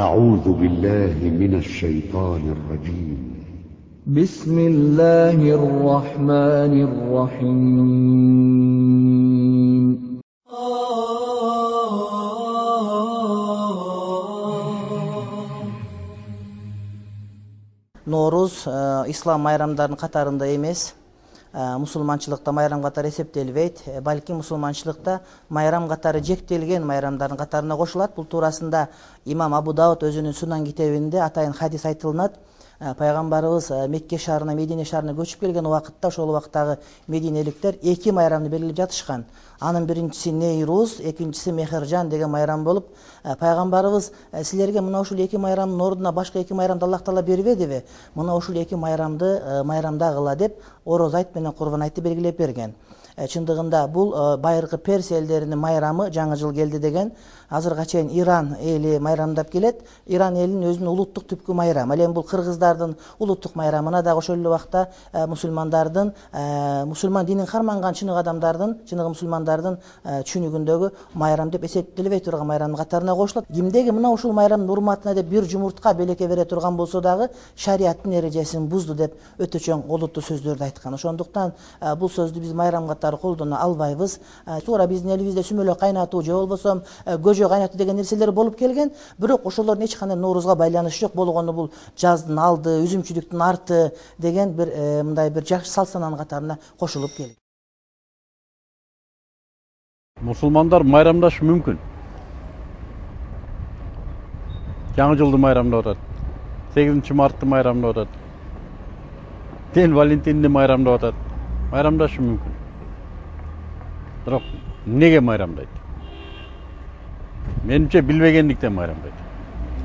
أعوذ بالله من الشيطان الرجيم بسم الله الرحمن الرحيم Noruz eh, İslam bayramlarının katarında emez. Мусулманчылыкта майрам катары эсептелбейт. Э, балким мусулманчылыкта майрам катары жектелген майрамдардын катарына кошулат. Бул туурасында имам абу дауд өзүнүн сунан китебинде атайын хадис айтылынат. Э, пайгамбарыбыз э, мекке шаарына медине шаарына көчүп келген убакытта ошол убактагы мединеликтер эки майрамды белгилеп жатышкан анын биринчиси нейруз экинчиси мехержан деген майрам болуп пайгамбарыбыз силерге мына ушул эки майрамдын ордуна башка эки майрамды аллах таала бербедиби мына ушул эки майрамды майрамдагыла деп ороз айт менен курбан айтты белгилеп берген. Чындыгында бул байыркы персия элдеринин майрамы жаңы жыл келди деген. Азыркыга чейин иран эли майрамдап келет иран элинин өзүнүн улуттук түпкү майрамы. Ал эми бул кыргыздардын улуттук майрамына дагы ошол эле убакта э, мусулмандардын мусулман динин карманган чыныгы адамдардын чыныгы мусулмандардын түшүнүгүндөгү майрам деп эсептелбей турган майрамдын катарына кошулат. Кимдеги мына ушул майрамдын урматына деп бир жумуртка береке бере турган болсо дагы шариаттын эрежесин бузду деп өтө чоң олуттуу сөздөрдү айткан. Ошондуктан бул сөздү биз майрам катары колдоно албайбыз. Туура биздин элибизде сүмөлөк кайнатуу же болбосо көжө кайнатуу деген нерселер болуп келген. Бирок ошолордун эч кандай ноорузга байланышы жок болгону бул жаздын алды үзүмчүлүктүн арты деген бир мындай бир жакшы салт санаанын катарына кошулуп келген мусулмандар майрамдашы мүмкүн жаңы жылды майрамдап атат сегизинчи мартты майрамдап атат день валентинди майрамдап атат майрамдашы эмнеге майрамдайт менимче билбегендиктен майрамдайт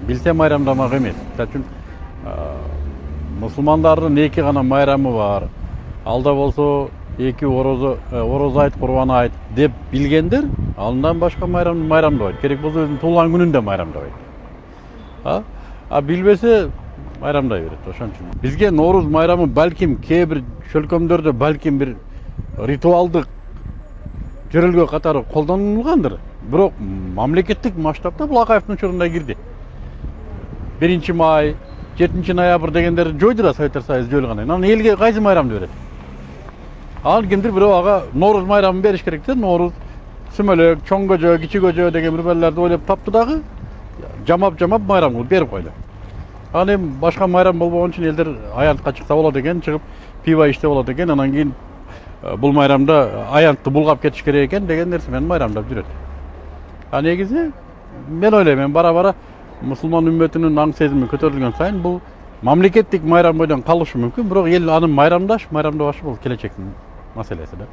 билсе майрамдамак эмес үчүн мусулмандардын эки гана майрамы бар. Ал да болсо эки орозо орозо айт курбан айт деп билгендер андан башка майрамды майрамдабайт керек болсо өзүнүн туулган күнүн да майрамдабайт а? А билбесе майрамдай берет ошон үчүн бизге нооруз майрамы балким кээ бир чөлкөмдөрдө балким бир ритуалдык жөрөлгө катары колдонулгандыр бирок мамлекеттик масштабта бул акаевдин учурунда кирди биринчи май жетинчи ноябрь дегендерди жойду да советтер союзу жойулгандан кийин анан элге кайсы майрамды берет анан кимдир бирөө ага нооруз майрамын бериш керек да нооруз сүмөлөк чоң көжө кичи көжө деген бир бирелерди ойлоп таптı дагы жамап жамап майрам кылып берип койду анан эми башка майрам болбогон үчүн элдер аянтка чыкса болот экен чыгып пиво ичсе болот экен анан кийин бул майрамда аянтты булгап кетиш керек экен деген нерсе менен майрамдап жүрөт а негизи мен ойлойм эми бара бара мусулман үммөтүнүн аң сезими көтөрүлгөн сайын бул мамлекеттик майрам бойдон калышы мүмкүн бирок эл аны майрамдаш майрамдабашы бул келечектин маселеси да